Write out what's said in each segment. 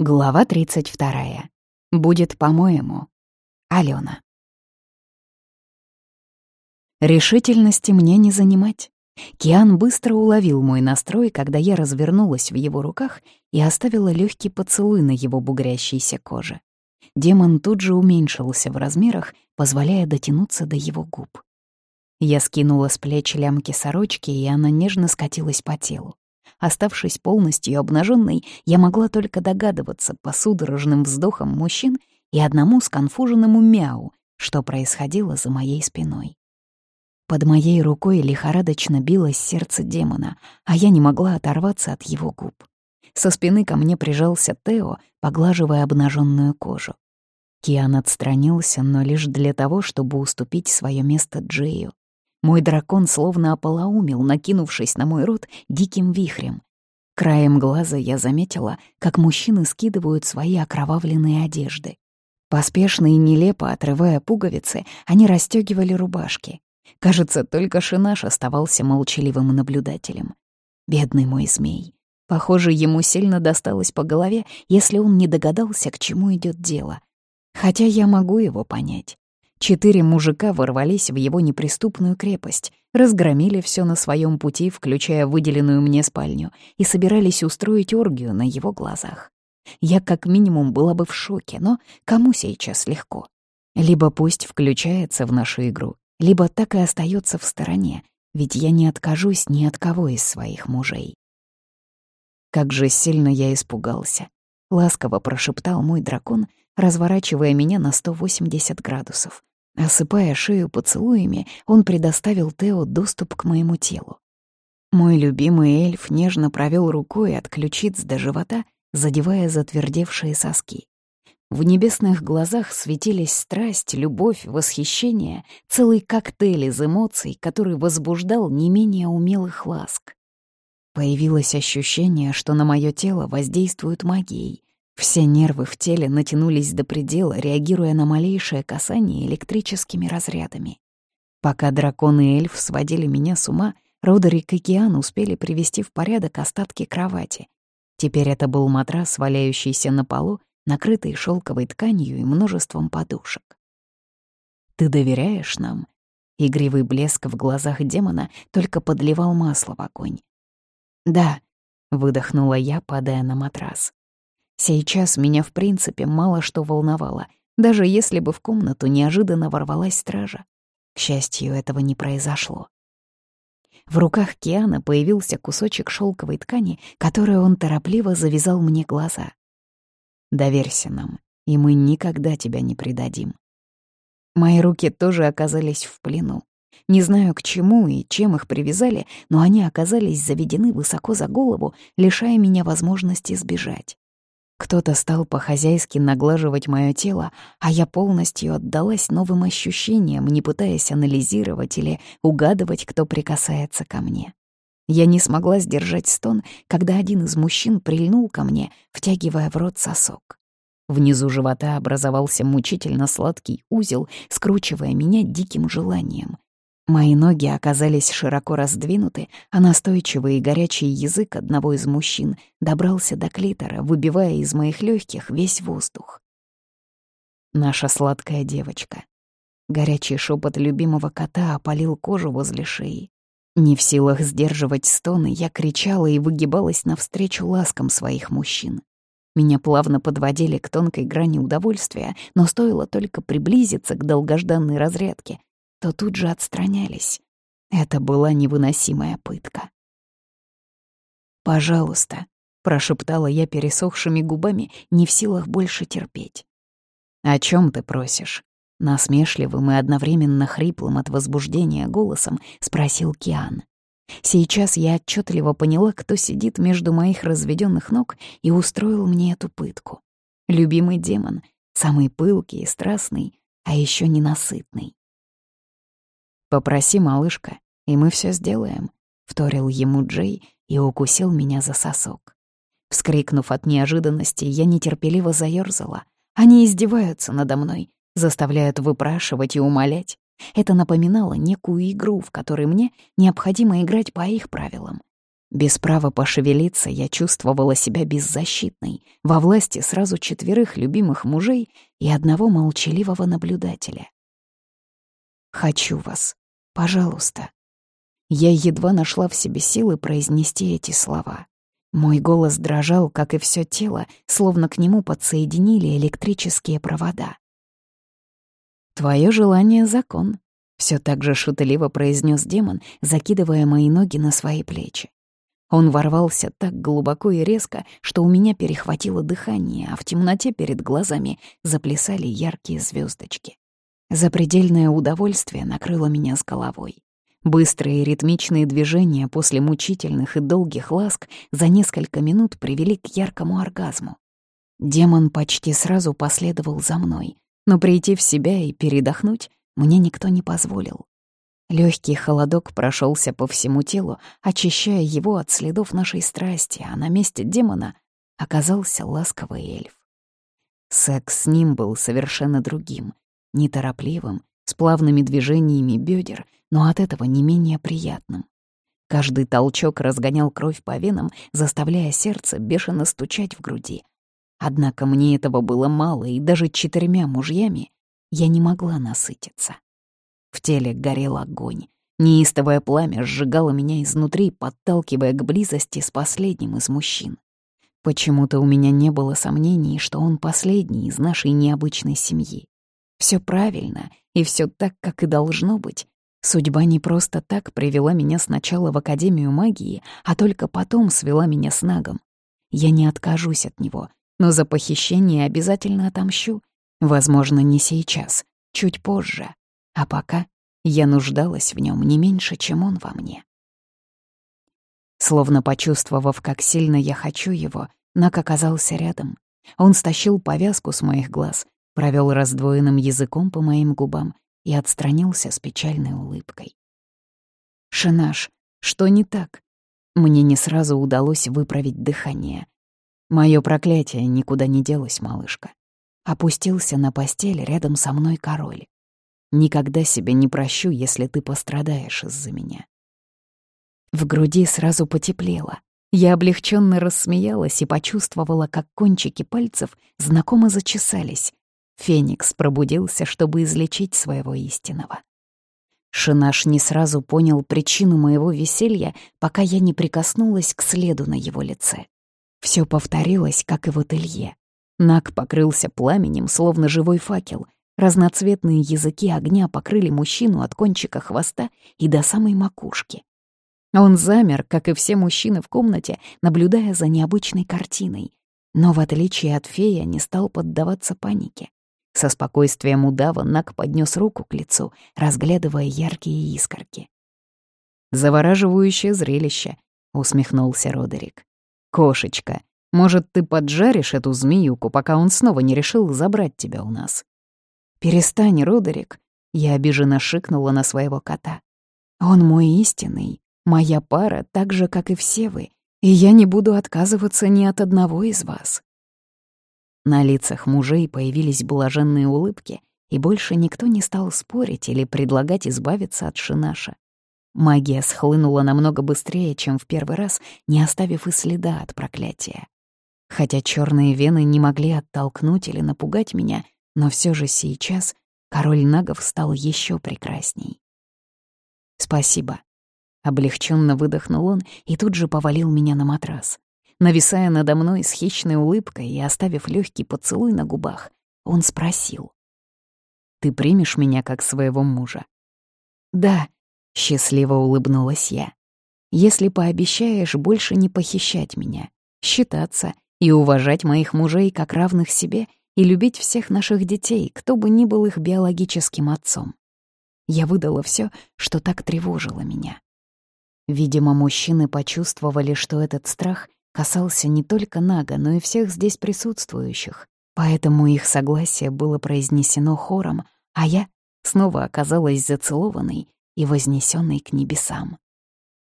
Глава 32. Будет по-моему. Алена. Решительности мне не занимать. Киан быстро уловил мой настрой, когда я развернулась в его руках и оставила легкий поцелуй на его бугрящейся коже. Демон тут же уменьшился в размерах, позволяя дотянуться до его губ. Я скинула с плеч лямки сорочки, и она нежно скатилась по телу. Оставшись полностью обнаженной, я могла только догадываться по судорожным вздохам мужчин и одному сконфуженному мяу, что происходило за моей спиной. Под моей рукой лихорадочно билось сердце демона, а я не могла оторваться от его губ. Со спины ко мне прижался Тео, поглаживая обнаженную кожу. Киан отстранился, но лишь для того, чтобы уступить свое место Джею. Мой дракон словно ополоумил, накинувшись на мой рот диким вихрем. Краем глаза я заметила, как мужчины скидывают свои окровавленные одежды. Поспешно и нелепо отрывая пуговицы, они расстегивали рубашки. Кажется, только Шинаш оставался молчаливым наблюдателем. Бедный мой змей. Похоже, ему сильно досталось по голове, если он не догадался, к чему идет дело. Хотя я могу его понять. Четыре мужика ворвались в его неприступную крепость, разгромили все на своем пути, включая выделенную мне спальню, и собирались устроить оргию на его глазах. Я как минимум была бы в шоке, но кому сейчас легко? Либо пусть включается в нашу игру, либо так и остается в стороне, ведь я не откажусь ни от кого из своих мужей. Как же сильно я испугался. Ласково прошептал мой дракон, разворачивая меня на 180 градусов. Осыпая шею поцелуями, он предоставил Тео доступ к моему телу. Мой любимый эльф нежно провел рукой от ключиц до живота, задевая затвердевшие соски. В небесных глазах светились страсть, любовь, восхищение, целый коктейль из эмоций, который возбуждал не менее умелых ласк. Появилось ощущение, что на мое тело воздействуют магией, все нервы в теле натянулись до предела, реагируя на малейшее касание электрическими разрядами. Пока дракон и эльф сводили меня с ума, Родерик и Киан успели привести в порядок остатки кровати. Теперь это был матрас, валяющийся на полу, накрытый шелковой тканью и множеством подушек. «Ты доверяешь нам?» Игривый блеск в глазах демона только подливал масло в огонь. «Да», — выдохнула я, падая на матрас. Сейчас меня в принципе мало что волновало, даже если бы в комнату неожиданно ворвалась стража. К счастью, этого не произошло. В руках Киана появился кусочек шелковой ткани, которую он торопливо завязал мне глаза. «Доверься нам, и мы никогда тебя не предадим». Мои руки тоже оказались в плену. Не знаю, к чему и чем их привязали, но они оказались заведены высоко за голову, лишая меня возможности сбежать. Кто-то стал по-хозяйски наглаживать мое тело, а я полностью отдалась новым ощущениям, не пытаясь анализировать или угадывать, кто прикасается ко мне. Я не смогла сдержать стон, когда один из мужчин прильнул ко мне, втягивая в рот сосок. Внизу живота образовался мучительно сладкий узел, скручивая меня диким желанием. Мои ноги оказались широко раздвинуты, а настойчивый и горячий язык одного из мужчин добрался до клитора, выбивая из моих легких весь воздух. Наша сладкая девочка. Горячий шепот любимого кота опалил кожу возле шеи. Не в силах сдерживать стоны, я кричала и выгибалась навстречу ласкам своих мужчин. Меня плавно подводили к тонкой грани удовольствия, но стоило только приблизиться к долгожданной разрядке, то тут же отстранялись. Это была невыносимая пытка. «Пожалуйста», — прошептала я пересохшими губами, не в силах больше терпеть. «О чем ты просишь?» Насмешливым и одновременно хриплым от возбуждения голосом спросил Киан. Сейчас я отчетливо поняла, кто сидит между моих разведенных ног и устроил мне эту пытку. Любимый демон, самый пылкий и страстный, а еще ненасытный. «Попроси, малышка, и мы все сделаем», — вторил ему Джей и укусил меня за сосок. Вскрикнув от неожиданности, я нетерпеливо заёрзала. Они издеваются надо мной, заставляют выпрашивать и умолять. Это напоминало некую игру, в которой мне необходимо играть по их правилам. Без права пошевелиться я чувствовала себя беззащитной, во власти сразу четверых любимых мужей и одного молчаливого наблюдателя. «Хочу вас. Пожалуйста». Я едва нашла в себе силы произнести эти слова. Мой голос дрожал, как и все тело, словно к нему подсоединили электрические провода. «Твое желание — закон», — все так же шутливо произнес демон, закидывая мои ноги на свои плечи. Он ворвался так глубоко и резко, что у меня перехватило дыхание, а в темноте перед глазами заплясали яркие звездочки. Запредельное удовольствие накрыло меня с головой. Быстрые ритмичные движения после мучительных и долгих ласк за несколько минут привели к яркому оргазму. Демон почти сразу последовал за мной, но прийти в себя и передохнуть мне никто не позволил. Легкий холодок прошелся по всему телу, очищая его от следов нашей страсти, а на месте демона оказался ласковый эльф. Секс с ним был совершенно другим, неторопливым, с плавными движениями бедер, но от этого не менее приятным. Каждый толчок разгонял кровь по венам, заставляя сердце бешено стучать в груди. Однако мне этого было мало, и даже четырьмя мужьями я не могла насытиться. В теле горел огонь. Неистовое пламя сжигало меня изнутри, подталкивая к близости с последним из мужчин. Почему-то у меня не было сомнений, что он последний из нашей необычной семьи. Все правильно, и все так, как и должно быть. Судьба не просто так привела меня сначала в Академию магии, а только потом свела меня с Нагом. Я не откажусь от него, но за похищение обязательно отомщу. Возможно, не сейчас, чуть позже. А пока я нуждалась в нем не меньше, чем он во мне. Словно почувствовав, как сильно я хочу его, Нак оказался рядом. Он стащил повязку с моих глаз, провел раздвоенным языком по моим губам и отстранился с печальной улыбкой. «Шинаш, что не так?» Мне не сразу удалось выправить дыхание. Моё проклятие никуда не делось, малышка. Опустился на постель рядом со мной король. Никогда себе не прощу, если ты пострадаешь из-за меня. В груди сразу потеплело. Я облегченно рассмеялась и почувствовала, как кончики пальцев знакомо зачесались. Феникс пробудился, чтобы излечить своего истинного. Шинаш не сразу понял причину моего веселья, пока я не прикоснулась к следу на его лице. Все повторилось, как и в ателье. Нак покрылся пламенем, словно живой факел, Разноцветные языки огня покрыли мужчину от кончика хвоста и до самой макушки. Он замер, как и все мужчины в комнате, наблюдая за необычной картиной. Но в отличие от фея не стал поддаваться панике. Со спокойствием удава Нак поднес руку к лицу, разглядывая яркие искорки. «Завораживающее зрелище», — усмехнулся Родерик. «Кошечка, может, ты поджаришь эту змеюку, пока он снова не решил забрать тебя у нас?» «Перестань, Родерик!» Я обиженно шикнула на своего кота. «Он мой истинный, моя пара, так же, как и все вы, и я не буду отказываться ни от одного из вас». На лицах мужей появились блаженные улыбки, и больше никто не стал спорить или предлагать избавиться от шинаша. Магия схлынула намного быстрее, чем в первый раз, не оставив и следа от проклятия. Хотя черные вены не могли оттолкнуть или напугать меня, но все же сейчас король нагов стал еще прекрасней. «Спасибо». Облегченно выдохнул он и тут же повалил меня на матрас. Нависая надо мной с хищной улыбкой и оставив легкий поцелуй на губах, он спросил. «Ты примешь меня как своего мужа?» «Да», — счастливо улыбнулась я. «Если пообещаешь больше не похищать меня, считаться и уважать моих мужей как равных себе и любить всех наших детей, кто бы ни был их биологическим отцом. Я выдала все, что так тревожило меня. Видимо, мужчины почувствовали, что этот страх касался не только Нага, но и всех здесь присутствующих, поэтому их согласие было произнесено хором, а я снова оказалась зацелованной и вознесенной к небесам.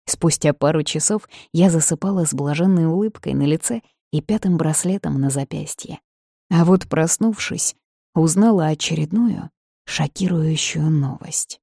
Спустя пару часов я засыпала с блаженной улыбкой на лице и пятым браслетом на запястье. А вот проснувшись, узнала очередную шокирующую новость.